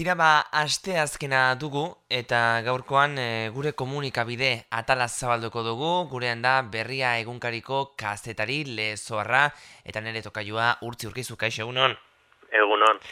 Tira ba, aste azkena dugu eta gaurkoan e, gure komunikabide atala zabalduko dugu, gurean da berria egunkariko kazetari lezoarra eta nire tokaioa urtzi urkizu, kaixo egunon? Egunon.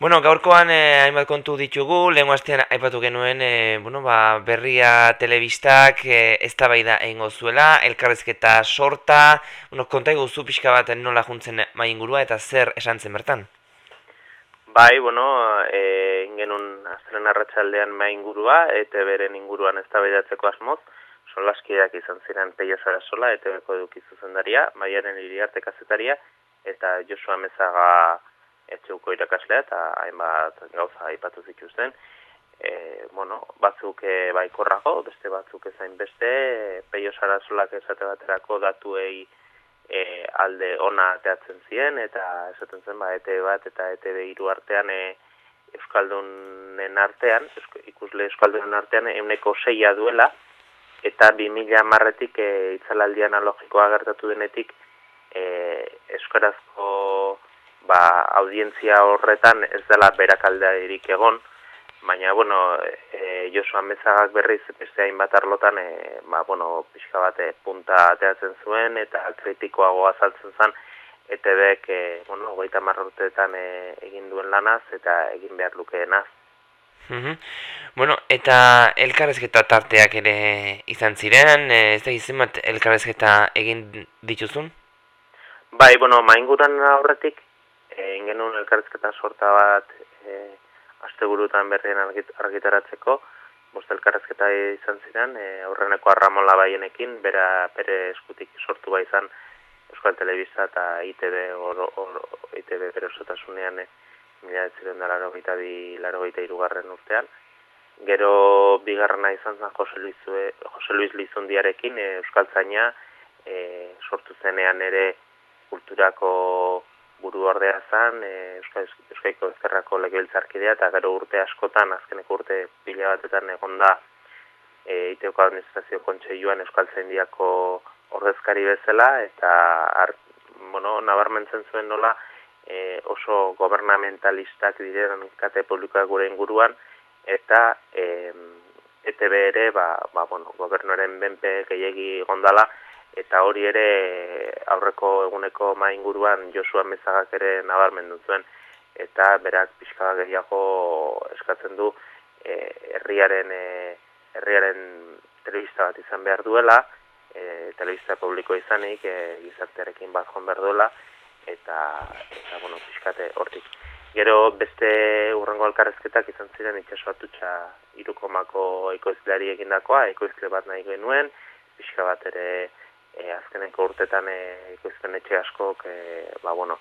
Bueno, gaurkoan eh, hainbat kontu ditugu, lehen astean aipatu genuen eh, bueno, ba, berria telebistak eh, ez da bai da egingo zuela, elkarrezketa sorta, bueno, konta eguzu pixka bat nola juntzen mai ingurua eta zer esan zen bertan? Bai, bueno, e, ingenun azteren arratsaldean mai ingurua, eta beren inguruan ez da asmoz, solaskideak izan ziren peio zara sola, eta beko eduki zuzendaria, maiaren iriarte kazetaria, eta Josua Mezaga etxeuko irakaslea eta hainbat gauza aipatu zituzten. E, bueno, batzuk e, baikorrago, beste batzuk ezain beste, peio sarazulak esate baterako datuei e, alde ona teatzen ziren, eta esaten zen, ba, ETV bat eta ETV iru artean e, Euskaldunen artean, ikusle Euskaldunen artean, euneko seia duela, eta 2000 marretik e, itzalaldi analogikoa gertatu denetik, e, Euskarazko ba, audientzia horretan ez dela berakaldea egon, baina, bueno, e, Josua Mezagak berriz beste hainbat arlotan, e, ba, bueno, pixka bate punta ateatzen zuen eta kritikoago azaltzen zen, ETB-ek, e, bueno, goita marrotetan e, egin duen lanaz eta egin behar lukeenaz. Mm Bueno, eta elkarrezketa tarteak ere izan ziren, e, ez da izan bat elkarrezketa egin dituzun? Bai, bueno, mainguran aurretik, e, ingenun elkarrizketa sorta bat e, asteburutan berrien argitaratzeko, bost elkarrizketa izan ziren, e, aurreneko arramola baienekin, bera bere eskutik sortu bai izan Euskal Telebista eta ITB, or, or, ITB bere osotasunean, e, mila etziren da laro gita bi, laro gita irugarren urtean. Gero bigarrena izan zen Jose Luis, Jose Luis Lizundiarekin, e, Euskal Zaina, e, sortu zenean ere kulturako ordea zan, e, Euskaiko Ezkerrako legebiltzarkidea, eta gero urte askotan, azkeneko urte pila batetan egon da, e, Iteoko Administrazio Kontseioan Euskal Zaindiako ordezkari bezala, eta ar, bueno, nabarmentzen zuen nola e, oso gobernamentalistak diren kate publikoak gure inguruan, eta e, ETB ere, ba, ba, bueno, gobernuaren benpe gehiagi gondala, eta hori ere aurreko eguneko ma inguruan Josua Mezagak ere nabarmendu zuen. Eta berak pixka gehiago eskatzen du e, herriaren e, herriaren telebista bat izan behar duela e, telebista publiko izanik e, gizartearekin bat joan behar duela eta, eta bueno, pixkate hortik. Gero beste urrengo alkarrezketak izan ziren itxaso atutxa irukomako ekoizleari egindakoa, ekoizle bat nahi genuen, pixka bat ere e, azkeneko urtetan e, ikusten etxe askok, e, ba, bueno,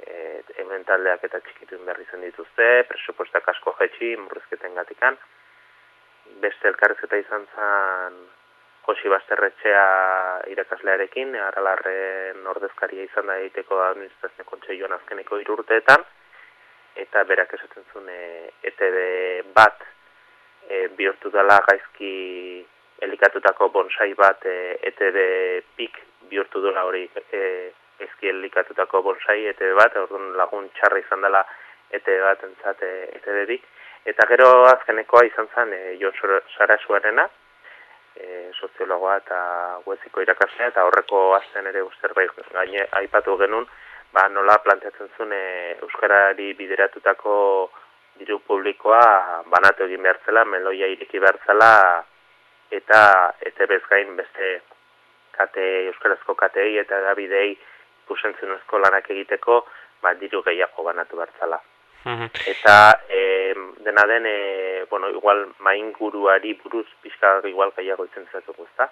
e, taldeak eta txikituen berri zen dituzte, presupuestak asko jetxi, murrizketen gatikan. Beste elkarrezeta izan zen Josi Basterretxea irakaslearekin, aralarren ordezkaria izan da egiteko administrazio kontseioan azkeneko irurteetan, eta berak esaten zuen e, ETB bat e, bihurtu dela gaizki elikatutako bonsai bat e, ETB pik bihurtu duela hori e, ezki elikatutako bonsai ETB bat, orduan lagun txarra izan dela ETB bat entzat e, ETB bi. Eta gero azkenekoa izan zen e, Jon Sarasuarena, e, soziologoa eta gueziko irakaslea, eta horreko azten ere zerbait gaine aipatu genuen, ba, nola planteatzen zuen e, Euskarari bideratutako diru publikoa banatu egin behar zela, meloia iriki behar eta ez gain beste kate, euskarazko katei eta dabidei ikusentzunezko lanak egiteko, ba, diru gehiago banatu bertzala. Eta e, dena den, e, bueno, igual main guruari buruz pixka igual gehiago itzen zatuko, ezta?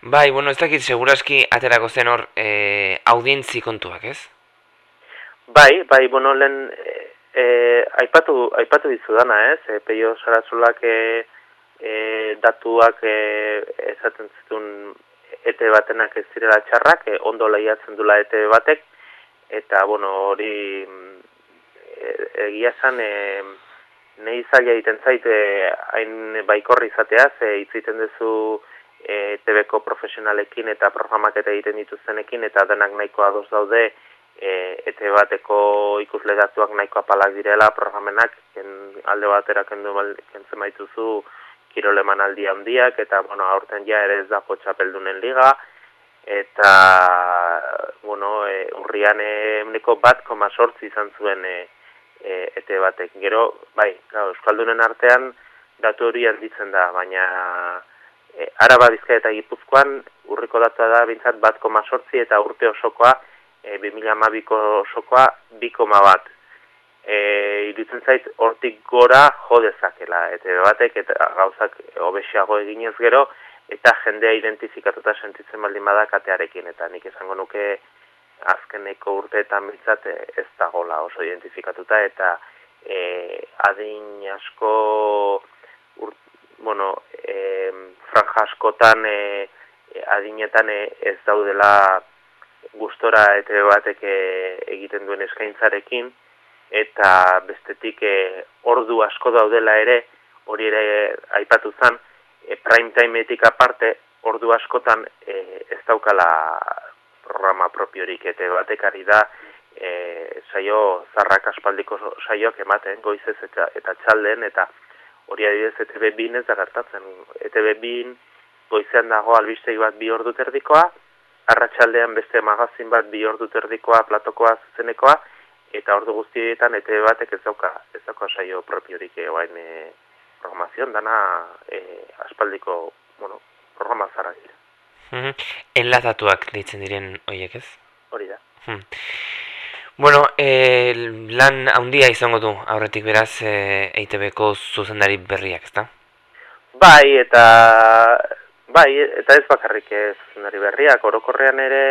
Bai, bueno, ez dakit segurazki aterako zen hor e, audientzi kontuak, ez? Bai, bai, bueno, lehen e, e, aipatu, aipatu dizu dana, ez? E, peio sarazulak e, e, datuak e, esaten zituen ete batenak ez zirela txarrak, e, ondo lehiatzen dula ete batek, eta, bueno, hori e, egia zan, e, nahi zaila egiten zaite hain baikorri izatea, ze hitz egiten duzu e, TV-ko profesionalekin eta programak eta egiten dituztenekin, eta denak nahiko ados daude e, ete bateko ikusle datuak nahiko apalak direla programenak, ken, alde batera kendu kentzen baituzu kiroleman aldi handiak, eta bueno, aurten ja ere ez da potxapeldunen liga, eta bueno, e, urrian emneko bat koma sortzi izan zuen e, e, ete batek. Gero, bai, gau, Euskaldunen artean datu hori handitzen da, baina e, Araba Bizkaia eta Gipuzkoan urriko datua da bintzat bat koma sortzi eta urte osokoa e, 2012ko osokoa bi koma bat. E, iruditzen zait hortik gora jo dezakela, eta batek eta gauzak obesiago eginez gero, eta jendea identifikatuta sentitzen baldin bada katearekin, eta nik esango nuke azkeneko urteetan biltzat ez dagola oso identifikatuta, eta e, adin asko ur, bueno, e, franja askotan e, adinetan e, ez daudela gustora eta batek e, egiten duen eskaintzarekin eta bestetik e, ordu asko daudela ere hori ere aipatu zen e, prime timeetik aparte ordu askotan e, ez daukala programa propiorik eta batekari da e, saio zarrak aspaldiko saioak ematen goizez eta, eta txalden eta hori adibidez ETV bin ez da gertatzen. ETV bin goizean dago albistegi bat bi ordu terdikoa arratsaldean beste magazin bat bi ordu terdikoa, platokoa, zuzenekoa, eta ordu guztietan ete batek ez dauka, ez dauka saio propiorik egoain e, programazion, dana e, aspaldiko, bueno, programa zara dira. Mm Enlatatuak deitzen diren horiek ez? Hori da. Hmm. Bueno, e, lan handia izango du, aurretik beraz, e, EITB-ko zuzendari berriak, ezta? Bai, eta Bai, eta ez bakarrik ez nari berriak, orokorrean ere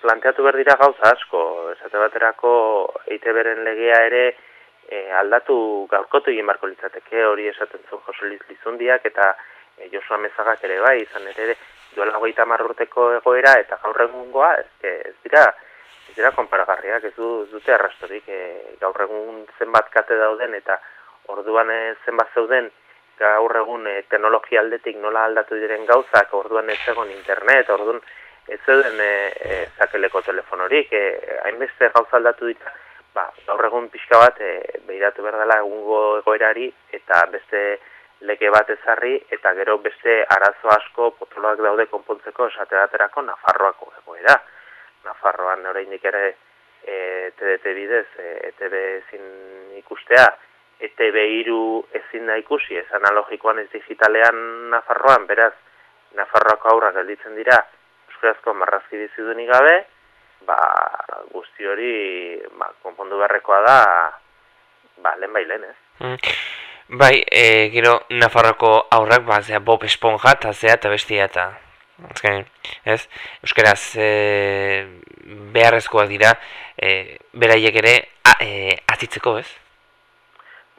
planteatu behar dira gauza asko, esate baterako eite beren legea ere e, aldatu gaurkotu egin barko litzateke, hori esaten zuen Jose Lizundiak eta e, Josua Mezagak ere bai, izan ere duela goita marrurteko egoera eta gaur egungoa, ez, ez dira, ez dira konparagarriak, ez, du, ez dute arrastorik, e, gaur egun zenbat kate dauden eta orduan zenbat zeuden, gaur egun e, teknologia aldetik nola aldatu diren gauzak, orduan ez egon internet, orduan ez zeuden e, e, zakeleko telefonorik, e, hainbeste gauza aldatu dira, ba, gaur egun pixka bat e, behiratu behar dela egungo egoerari eta beste lege bat ezarri eta gero beste arazo asko potoloak daude konpontzeko esate baterako Nafarroako egoera. Nafarroan oraindik ere e, TDT bidez, e, ETB ezin ikustea, ETB iru ezin da ikusi, ez analogikoan ez digitalean Nafarroan, beraz, Nafarroako aurra gelditzen dira, euskarazko marrazki bizidunik gabe, ba, guzti hori ba, konpondu beharrekoa da, ba, lehen bai lehen, ez? Mm. Bai, e, gero Nafarroako aurrak, ba, zea Bob Esponja, eta zea, eta bestia, eta azken, ez? Euskaraz e, beharrezkoak dira, e, beraiek ere, a, e, azitzeko, ez?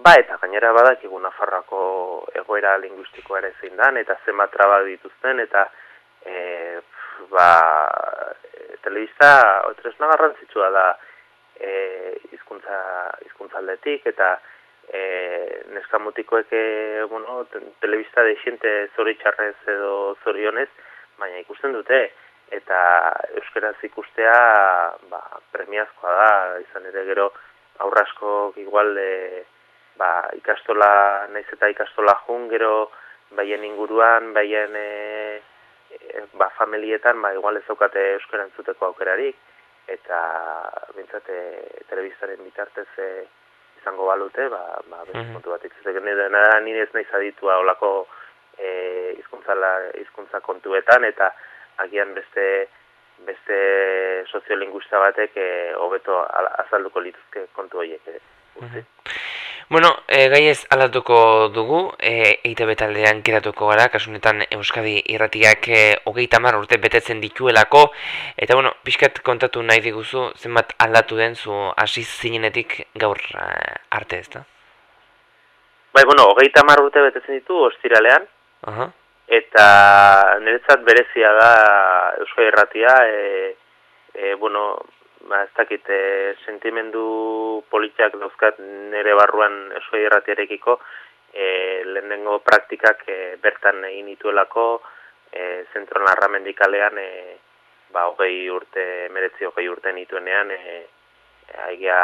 Ba, eta gainera badakigu Nafarroako egoera linguistikoa ere zein dan, eta zenbat traba dituzten, eta e, ba, e, telebista otresna garrantzitsua da e, izkuntza, izkuntza aldetik, eta e, neskamutikoek e, bueno, telebista deixente zoritxarrez edo zorionez, baina ikusten dute, eta euskaraz ikustea ba, premiazkoa da, izan ere gero aurrasko igual de ba, ikastola, naiz eta ikastola jun, gero baien inguruan, baien e, e, ba, familietan, ba, igual ez daukate euskara entzuteko aukerarik, eta bintzate telebiztaren bitartez e, izango balute, ba, ba, mm -hmm. kontu bat itzuzek, nire ez nahiz aditua olako e, izkuntza kontuetan, eta agian beste beste soziolinguista batek hobeto azalduko lituzke kontu horiek. E, Bueno, e, gai ez aldatuko dugu, e, EITB taldean geratuko gara, kasunetan Euskadi irratiak e, hogeita mar urte betetzen dituelako, eta bueno, pixkat kontatu nahi diguzu, zenbat aldatu den zu hasi zinenetik gaur arte ez da? Bai, bueno, hogeita mar urte betetzen ditu, ostiralean, uh eta niretzat berezia da Euskadi irratia, e, e, bueno, ba, ez dakit, e, sentimendu politiak dauzkat nire barruan esoi erratiarekiko, e, lehenengo praktikak e, bertan egin ituelako, e, zentro narra mendikalean, e, ba, hogei urte, meretzi hogei urte nituenean, e, haigia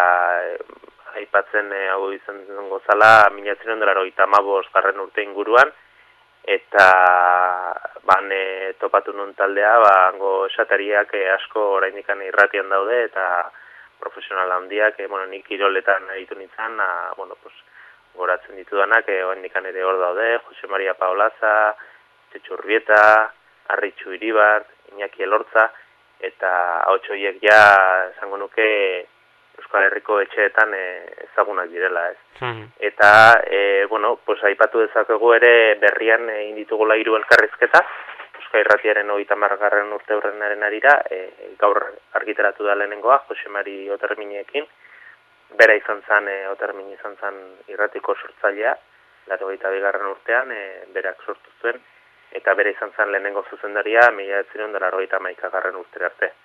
aipatzen e, hau izan zen gozala, minatzen ondela roita garren urte inguruan, eta ban e, topatu nun taldea, ba, hango esatariak e, asko oraindikan irratian daude, eta profesional handiak, e, bueno, nik iroletan ditu nintzen, a, bueno, pues, goratzen ditudanak, e, oraindikan ere hor daude, Jose Maria Paolaza, Txetxurbieta, Arritxu Iribar, Iñaki Elortza, eta hau txoiek ja, esango nuke, Euskal Herriko etxeetan e, ezagunak direla, ez. Hmm. Eta, e, bueno, pues aipatu dezakegu ere berrian egin ditugula hiru elkarrizketa, Euskal Irratiaren hogeita margarren urte horrenaren arira, e, gaur argiteratu da lehenengoa, Jose Mari Oterminekin, bera izan zen, e, Otermin izan zen irratiko sortzailea, laro bigarren urtean, e, berak sortu zuen, eta bere izan zen lehenengo zuzendaria, mila ez ziren dara roita maikagarren urte arte.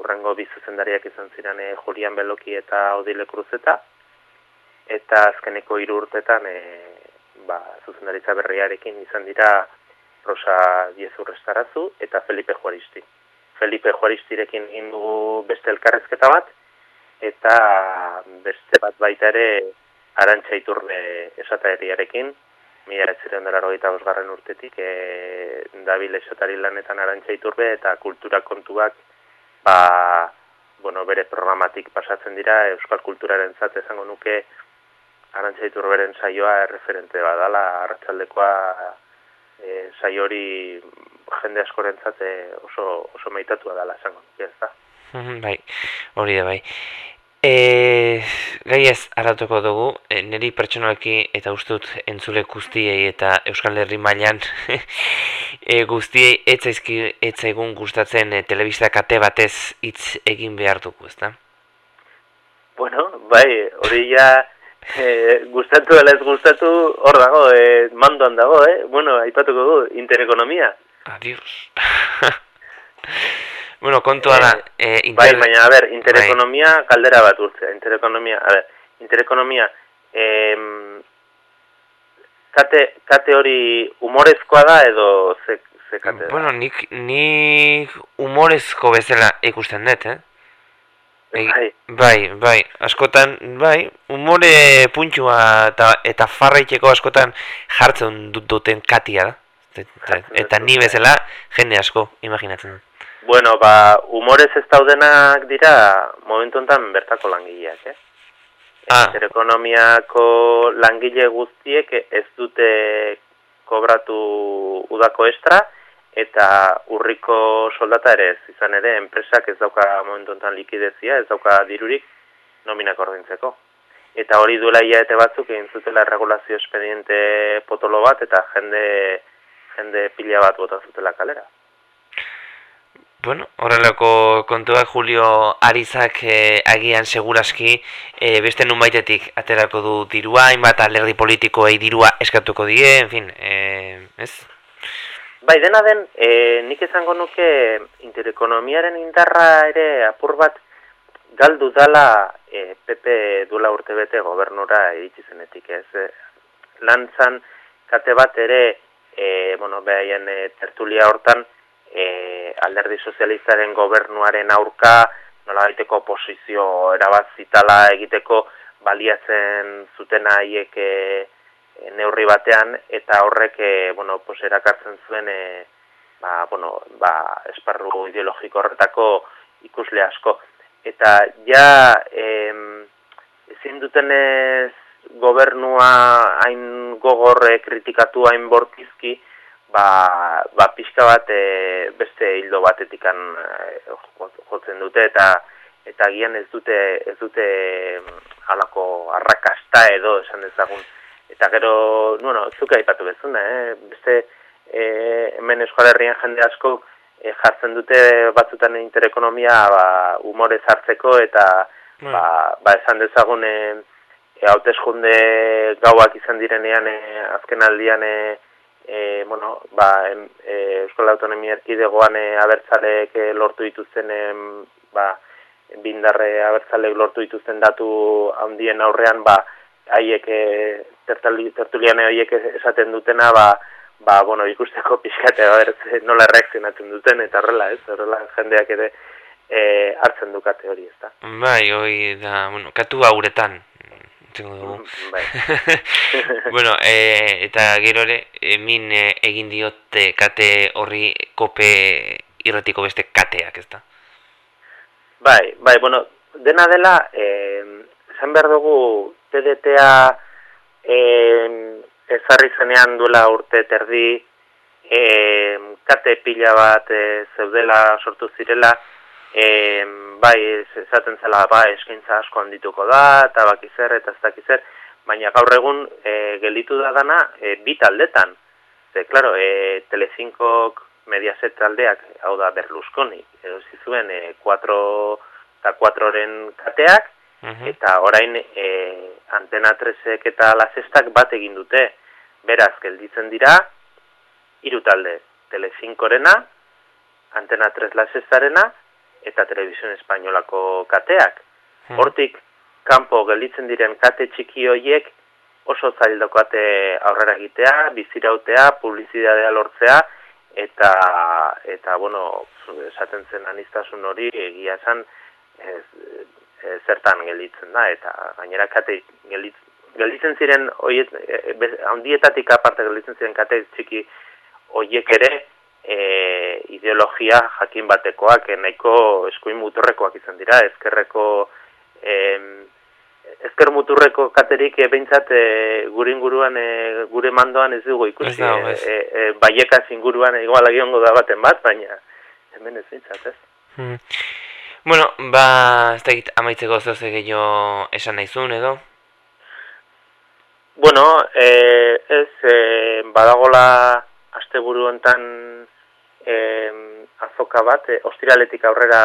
Urrengo bi zuzendariak izan ziren e, Julian Beloki eta Odile Cruzeta, eta azkeneko hiru urtetan e, ba, zuzendaritza berriarekin izan dira Rosa Diezu Restarazu eta Felipe Juaristi. Felipe Juaristirekin indu beste elkarrezketa bat, eta beste bat baita ere arantxa iturbe esatariarekin, mila etziren dara urtetik, e, dabil esatari lanetan arantxa iturbe eta kultura kontuak ba, bueno, bere programatik pasatzen dira, euskal kulturaren zat esango nuke arantxa iturberen saioa erreferente badala, arratsaldekoa e, saio hori jende askoren zate oso, oso maitatua dala esango nuke ez da. Bai, hori da bai. E, gai ez aratuko dugu, e, niri pertsonalki eta ustut entzule guztiei eta Euskal Herri mailan e, guztiei etzaizki etzaigun gustatzen e, telebista kate batez hitz egin behar dugu, ezta? Bueno, bai, hori ja e, gustatu dela ez gustatu hor dago, e, mandoan dago, eh? Bueno, aipatuko dugu, interekonomia. Adios. Bueno, kontua da... Eh, eh, inter... Bai, baina, a ber, interekonomia bai. kaldera bat urtzea. Interekonomia, a ber, interekonomia... Eh, kate, kate hori humorezkoa da edo ze, ze kate Bueno, nik, nik humorezko bezala ikusten dut, eh? bai. bai, bai, askotan, bai, umore puntxua eta, eta farraiteko askotan jartzen duten katia da. Eta ni bezala jende asko, imaginatzen dut. Bueno, ba, humorez ez daudenak dira momentu enten bertako langileak, eh? Ah. ekonomiako langile guztiek ez dute kobratu udako estra, eta urriko soldata ere ez izan ere, enpresak ez dauka momentu enten likidezia, ez dauka dirurik nominak ordintzeko. Eta hori duela iaete batzuk egin zutela regulazio espediente potolo bat, eta jende, jende pila bat bota zutela kalera. Bueno, horrelako kontua Julio Arizak eh, agian seguraski eh, beste nun baitetik aterako du dirua, hainbat alderdi politikoei dirua eskatuko die, en fin, eh, ez? Bai, dena den, eh, nik esango nuke interekonomiaren indarra ere apur bat galdu dala eh, PP duela urte bete gobernura iritsi zenetik, ez? Eh, lantzan kate bat ere, eh, bueno, behaien eh, tertulia hortan, e, alderdi sozialistaren gobernuaren aurka nola baiteko oposizio erabazitala egiteko baliatzen zuten haiek e, neurri batean eta horrek e, bueno, pos, erakartzen zuen e, ba, bueno, ba, esparru ideologiko horretako ikusle asko. Eta ja em, ezin dutenez gobernua hain gogorre kritikatu hain bortizki, ba, ba pixka bat e, beste hildo batetikan e, jotzen dute eta eta gian ez dute ez dute halako arrakasta edo esan dezagun eta gero bueno zuka aipatu bezuna eh beste e, hemen Euskal Herrian jende asko e, jartzen dute batzutan interekonomia ba umore hartzeko eta mm. ba, ba esan dezagun e, hauteskunde gauak izan direnean e, azken aldian e, e, bueno, ba, em, e, Euskal Autonomia Erkidegoan e, abertzalek e, lortu dituzten e, ba, bindarre abertzalek lortu dituzten datu handien aurrean ba, haiek e, tertuliane haiek esaten dutena ba, ba, bueno, ikusteko pixkatea ber, nola reakzionatzen duten, eta horrela, ez, horrela jendeak ere e, hartzen dukate hori, ez da. Bai, hori da, bueno, katu hauretan, tengo dugu. Mm, bai. bueno, e, eta gero ere, e, min e, egin diote kate horri kope irratiko beste kateak, ez? Bai, bai, bueno, dena dela, eh, esan behar dugu TDTA eh, ezarri zenean duela urte terdi, eh, kate pila bat eh, zeudela sortu zirela, eh, bai, esaten zela, ba, eskaintza asko handituko da, eta bakizer, eta ez dakizer, baina gaur egun eh, gelditu da dana eh, bi taldetan. Ze, klaro, eh, Telecinkok Mediaset taldeak, hau da Berlusconi, edo zizuen e, 4 eta 4-ren kateak, eta orain e, antena 3 eta lasestak bat egin dute, beraz, gelditzen dira, hiru talde, Telecincorena, antena 3 lasestarena, eta Televisión Espainolako kateak. Hortik, kanpo gelditzen diren kate txiki hoiek, oso zail daukate aurrera egitea, bizirautea, publizidadea lortzea, eta eta bueno esaten zen anistasun hori egia esan ez, zertan gelditzen da eta gainera kate gelditzen ziren hoiet handietatik aparte gelditzen ziren kate txiki hoiek ere e, ideologia jakin batekoak nahiko eskuin muturrekoak izan dira ezkerreko em, ezker muturreko katerik e, behintzat e, gure inguruan e, gure mandoan ez dugu ikusi e, e, e, baiekaz inguruan igual agiongo da baten bat, baina hemen ez behintzat, ez? Hmm. Bueno, ba, ez da amaitzeko zoze gehiago esan naizun edo? Bueno, e, ez e, badagola asteburu enten e, azoka bat, e, ostiraletik aurrera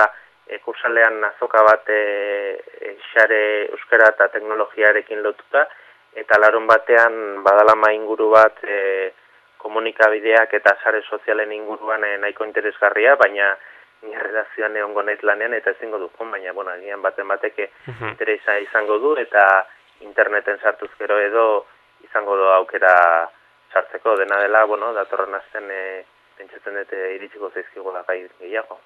e, kursalean azoka bat e, e, xare euskara eta teknologiarekin lotuta, eta larun batean badalama inguru bat e, komunikabideak eta sare sozialen inguruan e, nahiko interesgarria, baina nire redazioan egon gonait lanean eta ezingo du, baina bueno, agian baten bateke interesa izango du, eta interneten sartuz gero edo izango du aukera sartzeko. Dena dela, bueno, datorren azten e, pentsatzen dut eh, iritsiko zaizkigo da gai gehiago.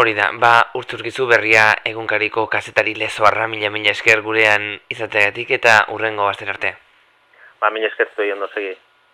Hori da, ba, urtzurkizu berria egunkariko kazetari lezoarra mila mila esker gurean izateagatik eta urrengo bazter arte. Ba, mila esker zuen ondo segi.